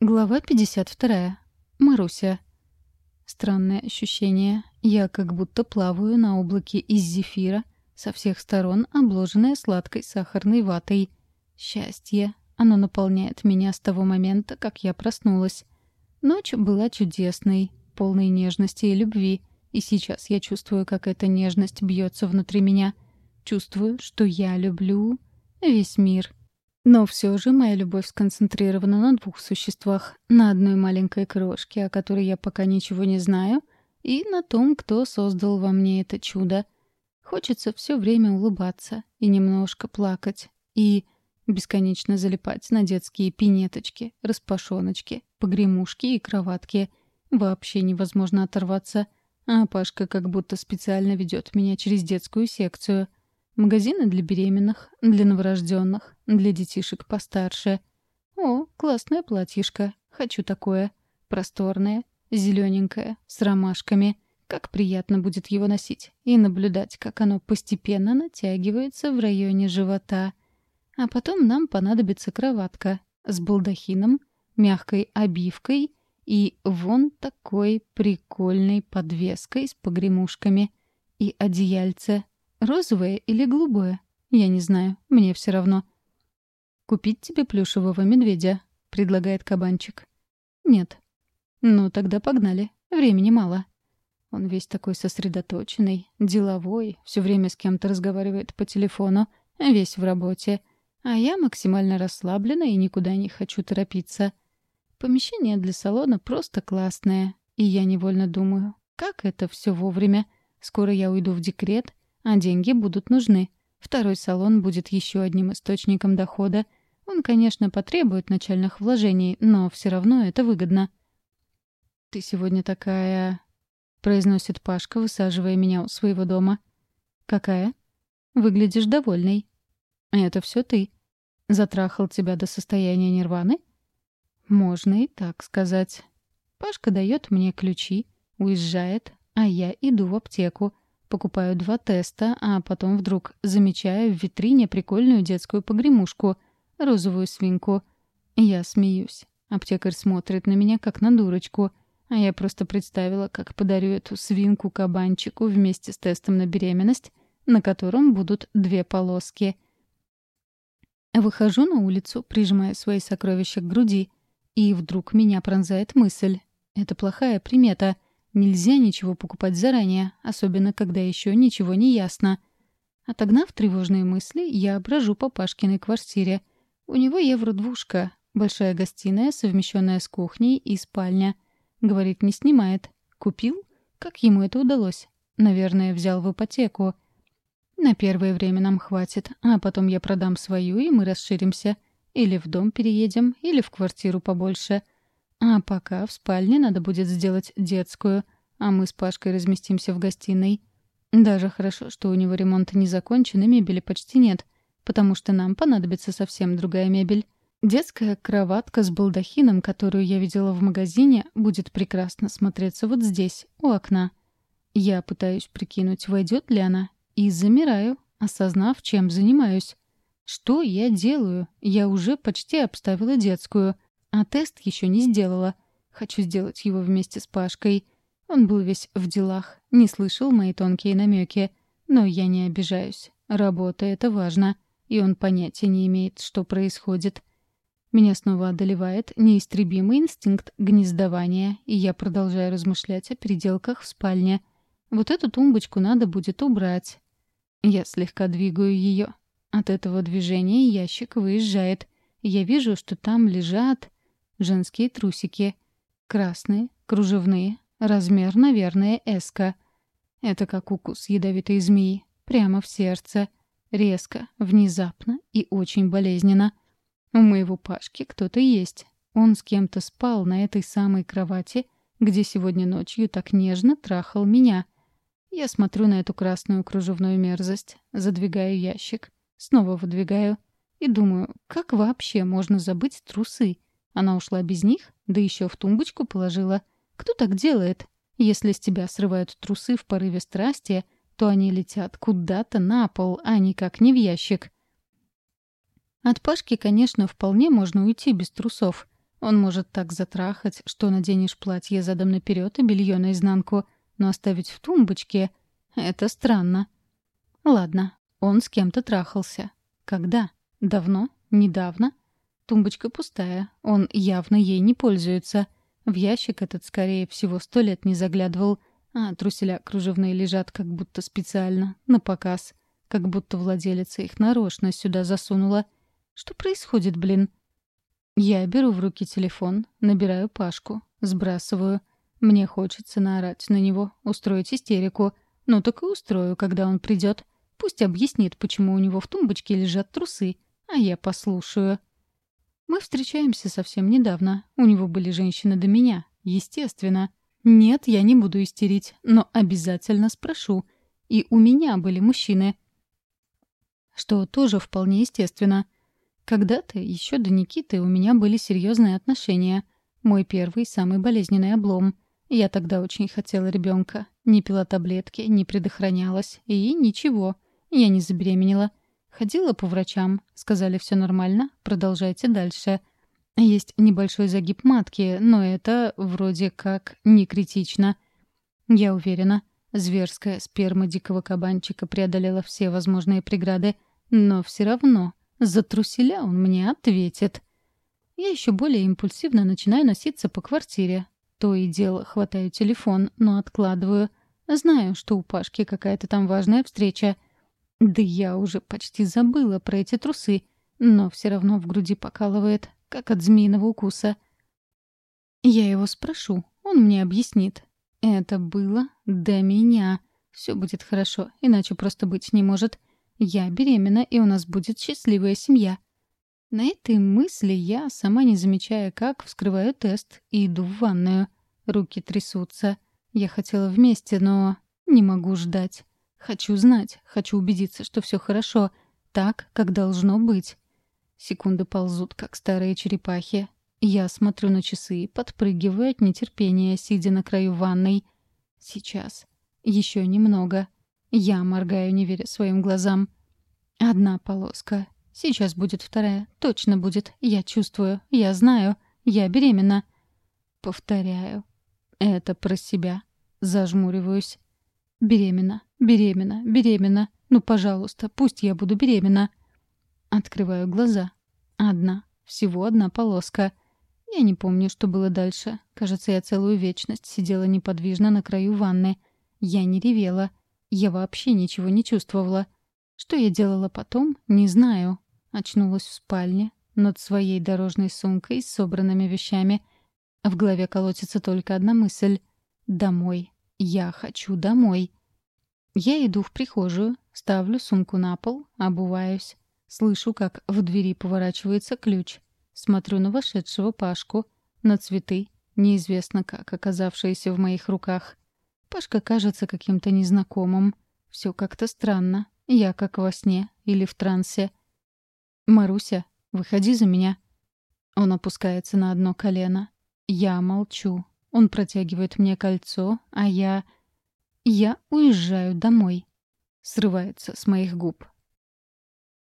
Глава 52. Маруся. Странное ощущение. Я как будто плаваю на облаке из зефира, со всех сторон обложенное сладкой сахарной ватой. Счастье. Оно наполняет меня с того момента, как я проснулась. Ночь была чудесной, полной нежности и любви, и сейчас я чувствую, как эта нежность бьется внутри меня. Чувствую, что я люблю весь мир. Но все же моя любовь сконцентрирована на двух существах. На одной маленькой крошке, о которой я пока ничего не знаю, и на том, кто создал во мне это чудо. Хочется все время улыбаться и немножко плакать. И бесконечно залипать на детские пинеточки, распашоночки, погремушки и кроватки. Вообще невозможно оторваться. А Пашка как будто специально ведет меня через детскую секцию — Магазины для беременных, для новорожденных, для детишек постарше. О, классное платьишко. Хочу такое. Просторное, зелененькое, с ромашками. Как приятно будет его носить и наблюдать, как оно постепенно натягивается в районе живота. А потом нам понадобится кроватка с балдахином, мягкой обивкой и вон такой прикольной подвеской с погремушками и одеяльце Розовое или голубое? Я не знаю, мне все равно. «Купить тебе плюшевого медведя», — предлагает кабанчик. «Нет». «Ну, тогда погнали. Времени мало». Он весь такой сосредоточенный, деловой, все время с кем-то разговаривает по телефону, весь в работе. А я максимально расслаблена и никуда не хочу торопиться. Помещение для салона просто классное, и я невольно думаю, как это все вовремя. Скоро я уйду в декрет, а деньги будут нужны. Второй салон будет еще одним источником дохода. Он, конечно, потребует начальных вложений, но все равно это выгодно. «Ты сегодня такая...» — произносит Пашка, высаживая меня у своего дома. «Какая?» «Выглядишь довольной». «Это все ты. Затрахал тебя до состояния нирваны?» «Можно и так сказать». Пашка дает мне ключи, уезжает, а я иду в аптеку — покупаю два теста, а потом вдруг замечаю в витрине прикольную детскую погремушку, розовую свинку. Я смеюсь. Аптекарь смотрит на меня, как на дурочку. А я просто представила, как подарю эту свинку кабанчику вместе с тестом на беременность, на котором будут две полоски. Выхожу на улицу, прижимая свои сокровища к груди, и вдруг меня пронзает мысль. Это плохая примета — Нельзя ничего покупать заранее, особенно когда еще ничего не ясно. Отогнав тревожные мысли, я брожу по Пашкиной квартире. У него евро-двушка, большая гостиная, совмещенная с кухней и спальня. Говорит, не снимает. Купил? Как ему это удалось? Наверное, взял в ипотеку. На первое время нам хватит, а потом я продам свою, и мы расширимся. Или в дом переедем, или в квартиру побольше — а пока в спальне надо будет сделать детскую, а мы с Пашкой разместимся в гостиной. Даже хорошо, что у него ремонт не закончен и мебели почти нет, потому что нам понадобится совсем другая мебель. Детская кроватка с балдахином, которую я видела в магазине, будет прекрасно смотреться вот здесь, у окна. Я пытаюсь прикинуть, войдет ли она, и замираю, осознав, чем занимаюсь. Что я делаю? Я уже почти обставила детскую — а тест еще не сделала. Хочу сделать его вместе с Пашкой. Он был весь в делах, не слышал мои тонкие намеки. Но я не обижаюсь. Работа — это важно. И он понятия не имеет, что происходит. Меня снова одолевает неистребимый инстинкт гнездования, и я продолжаю размышлять о переделках в спальне. Вот эту тумбочку надо будет убрать. Я слегка двигаю ее. От этого движения ящик выезжает. Я вижу, что там лежат... женские трусики. Красные, кружевные, размер, наверное, эска. Это как укус ядовитой змеи. Прямо в сердце. Резко, внезапно и очень болезненно. У моего Пашки кто-то есть. Он с кем-то спал на этой самой кровати, где сегодня ночью так нежно трахал меня. Я смотрю на эту красную кружевную мерзость, задвигаю ящик, снова выдвигаю и думаю, как вообще можно забыть трусы? Она ушла без них, да еще в тумбочку положила. Кто так делает? Если с тебя срывают трусы в порыве страсти, то они летят куда-то на пол, а никак не в ящик. От Пашки, конечно, вполне можно уйти без трусов. Он может так затрахать, что наденешь платье задом наперед и белье наизнанку, но оставить в тумбочке — это странно. Ладно, он с кем-то трахался. Когда? Давно? Недавно? Тумбочка пустая. Он явно ей не пользуется. В ящик этот, скорее всего, сто лет не заглядывал. А труселя кружевные лежат как будто специально, на показ. Как будто владелица их нарочно сюда засунула. Что происходит, блин? Я беру в руки телефон, набираю Пашку, сбрасываю. Мне хочется наорать на него, устроить истерику. Ну так и устрою, когда он придет. Пусть объяснит, почему у него в тумбочке лежат трусы, а я послушаю. Мы встречаемся совсем недавно. У него были женщины до меня, естественно. Нет, я не буду истерить, но обязательно спрошу. И у меня были мужчины. Что тоже вполне естественно. Когда-то, еще до Никиты, у меня были серьезные отношения. Мой первый, самый болезненный облом. Я тогда очень хотела ребенка. Не пила таблетки, не предохранялась. И ничего. Я не забеременела. ходила по врачам. Сказали, все нормально, продолжайте дальше. Есть небольшой загиб матки, но это вроде как не критично. Я уверена, зверская сперма дикого кабанчика преодолела все возможные преграды, но все равно за труселя он мне ответит. Я еще более импульсивно начинаю носиться по квартире. То и дело хватаю телефон, но откладываю. Знаю, что у Пашки какая-то там важная встреча — да я уже почти забыла про эти трусы, но все равно в груди покалывает, как от змеиного укуса. Я его спрошу, он мне объяснит. Это было до меня. Все будет хорошо, иначе просто быть не может. Я беременна, и у нас будет счастливая семья. На этой мысли я, сама не замечая как, вскрываю тест и иду Хочу знать, хочу убедиться, что все хорошо, так, как должно быть. Секунды ползут, как старые черепахи. Я смотрю на часы и подпрыгиваю от нетерпения, сидя на краю ванной. Сейчас. Еще немного. Я моргаю, не веря своим глазам. Одна полоска. Сейчас будет вторая. Точно будет. Я чувствую. Я знаю. Я беременна. Повторяю. Это про себя. Зажмуриваюсь. Беременна. «Беременна, беременна. Ну, пожалуйста, пусть я буду беременна». Открываю глаза. Одна. Всего одна полоска. Я не помню, что было дальше. Кажется, я целую вечность сидела неподвижно на краю ванны. Я не ревела. Я вообще ничего не чувствовала. Что я делала потом, не знаю. Очнулась в спальне, над своей дорожной сумкой с собранными вещами. В голове колотится только одна мысль. «Домой. Я хочу домой». Я иду в прихожую, ставлю сумку на пол, obuwając. Слышу, как в двери поворачивается ключ. Смотрю на вошедшего Пашку, на цветы, неизвестно как оказавшиеся в моих руках. Пашка кажется каким-то незнакомым. Все как-то странно. Я как во сне или в трансе. «Маруся, выходи за меня». Он опускается на одно колено. Я молчу. Он протягивает мне кольцо, а я... Я уезжаю домой. Срывается с моих губ.